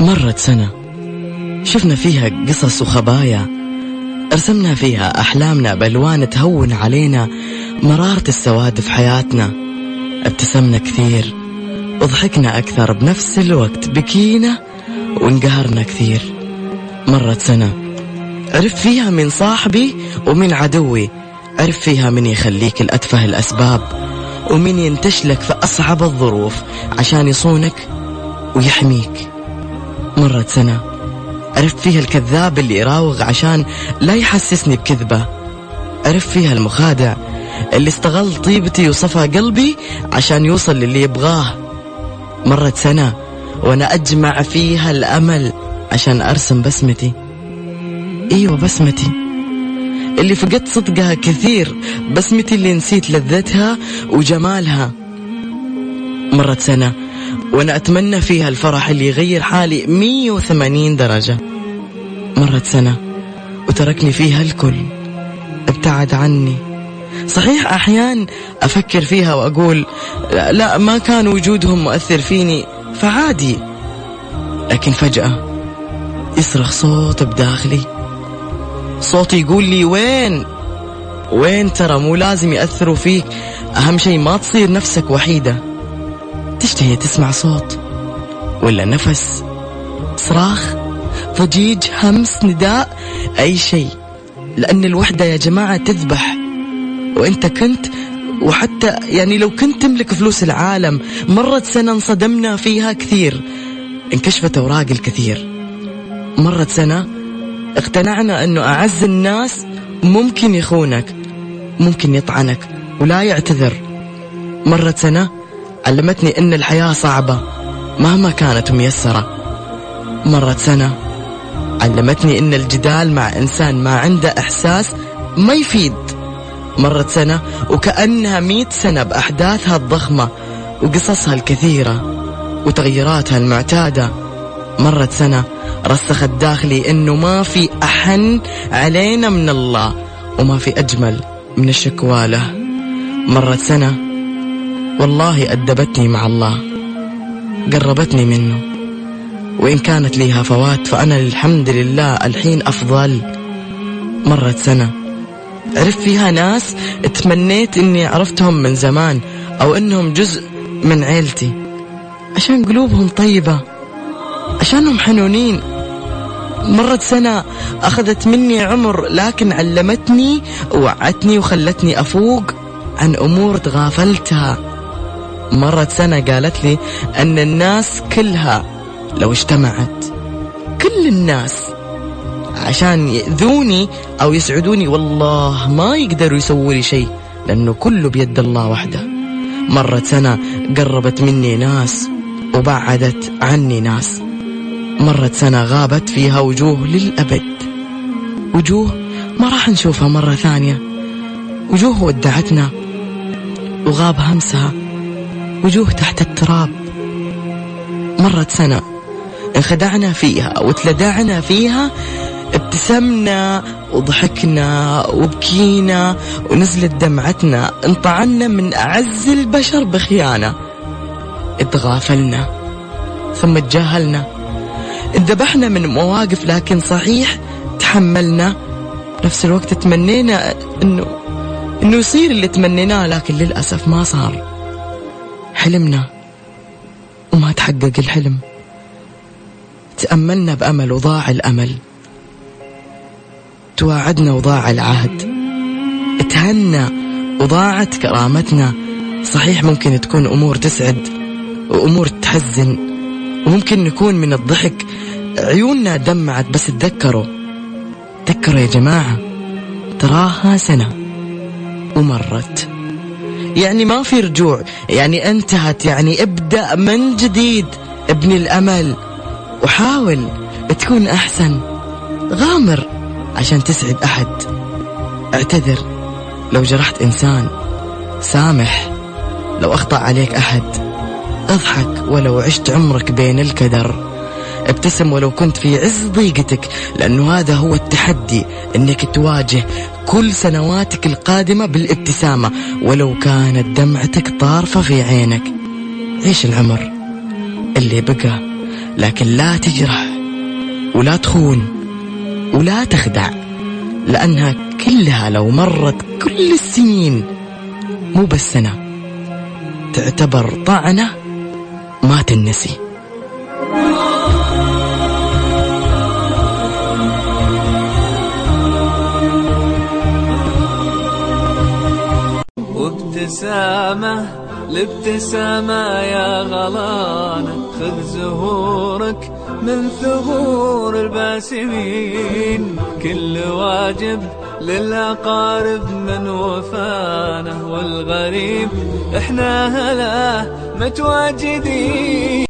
مرت سنة. شفنا فيها قصص وخبايا. رسمنا فيها أحلامنا بألوان تهون علينا مرارة السواد في حياتنا. ابتسمنا كثير. وضحكنا أكثر بنفس الوقت بكينا وانقهرنا كثير. مرت سنة. عرف فيها من صاحبي ومن عدوي. عرف فيها من يخليك الأتفه الأسباب ومن ينتشلك في أصعب الظروف عشان يصونك ويحميك. مرت سنة. عرفت فيها الكذاب اللي يراوغ عشان لا يحسسني بكذبة. عرفت فيها المخادع اللي استغل طيبتي وصفى قلبي عشان يوصل للي يبغاه. مرت سنة وأنا أجمع فيها الأمل عشان أرسم بسمتي. إيوه بسمتي. اللي فقدت صدقها كثير بسمتي اللي نسيت لذتها وجمالها. مرت سنة وأنا اتمنى فيها الفرح اللي يغير حالي 180 درجة. مرت سنة وتركني فيها الكل ابتعد عني. صحيح أحيان أفكر فيها وأقول لا, لا ما كان وجودهم مؤثر فيني فعادي. لكن فجأة يصرخ صوت بداخلي. صوت يقول لي وين؟ وين ترى؟ مو لازم يأثروا فيك. أهم شيء ما تصير نفسك وحيدة. تشتهي تسمع صوت. ولا نفس صراخ ضجيج همس نداء أي شيء. لأن الوحدة يا جماعة تذبح. وأنت كنت وحتى يعني لو كنت تملك فلوس العالم مرت سنة انصدمنا فيها كثير. انكشفت أوراق الكثير. مرت سنة اقتنعنا أنه أعز الناس ممكن يخونك ممكن يطعنك ولا يعتذر. مرت سنة علمتني أن الحياة صعبة مهما كانت ميسرة. مرت سنة علمتني أن الجدال مع إنسان ما عنده إحساس ما يفيد. مرت سنة وكأنها مئة سنة بأحداثها الضخمة وقصصها الكثيرة وتغيراتها المعتادة. مرت سنة رسخت داخلي إنه ما في أحن علينا من الله وما في أجمل من الشكوى له. مرت سنة والله أدبتني مع الله قربتني منه. وإن كانت لي هفوات فأنا الحمد لله الحين أفضل. مرت سنة. عرفت فيها ناس تمنيت إني عرفتهم من زمان أو إنهم جزء من عيلتي. عشان قلوبهم طيبة. عشانهم حنونين. مرت سنة أخذت مني عمر لكن علمتني ووعتني وخلتني أفوق عن أمور تغافلتها. مرت سنة قالت لي أن الناس كلها لو اجتمعت كل الناس عشان يأذوني أو يسعدوني والله ما يقدروا يسووا لي شيء لأنه كله بيد الله وحده. مرت سنة قربت مني ناس وبعدت عني ناس. مرت سنة غابت فيها وجوه للأبد. وجوه ما راح نشوفها مرة ثانية. وجوه ودعتنا وغاب همسها. وجوه تحت التراب. مرت سنة انخدعنا فيها وتلدعنا فيها ابتسمنا وضحكنا وبكينا ونزلت دمعتنا انطعنا من أعز البشر بخيانة. اتغافلنا ثم تجاهلنا. انذبحنا من مواقف لكن صحيح تحملنا. نفس الوقت تمنينا انه إنه يصير اللي تمنيناه لكن للأسف ما صار. حلمنا وما تحقق الحلم. تأملنا بأمل وضاع الأمل. تواعدنا وضاع العهد. تهنا وضاعت كرامتنا. صحيح ممكن تكون أمور تسعد وأمور تحزن وممكن نكون من الضحك. عيوننا دمعت بس تذكروا. تذكروا يا جماعة تراها سنة ومرت. يعني ما في رجوع. يعني انتهت. يعني ابدأ من جديد ابني الأمل. وحاول تكون أحسن. غامر عشان تسعد أحد. اعتذر. لو جرحت إنسان سامح. لو أخطأ عليك أحد أضحك. ولو عشت عمرك بين الكدر. ابتسم ولو كنت في عز ضيقتك لأنه هذا هو التحدي أنك تواجه كل سنواتك القادمة بالابتسامة ولو كانت دمعتك طارفة في عينك. عيش العمر اللي بقى لكن لا تجرح ولا تخون ولا تخدع لأنها كلها لو مرت كل السنين مو بس سنة تعتبر طعنة ما تنسي. وابتسامة الابتسامة يا غلانة. خذ زهورك من ثغور الباسمين. كل واجب للأقارب من وفانه والغريب. إحنا هلا متواجدين.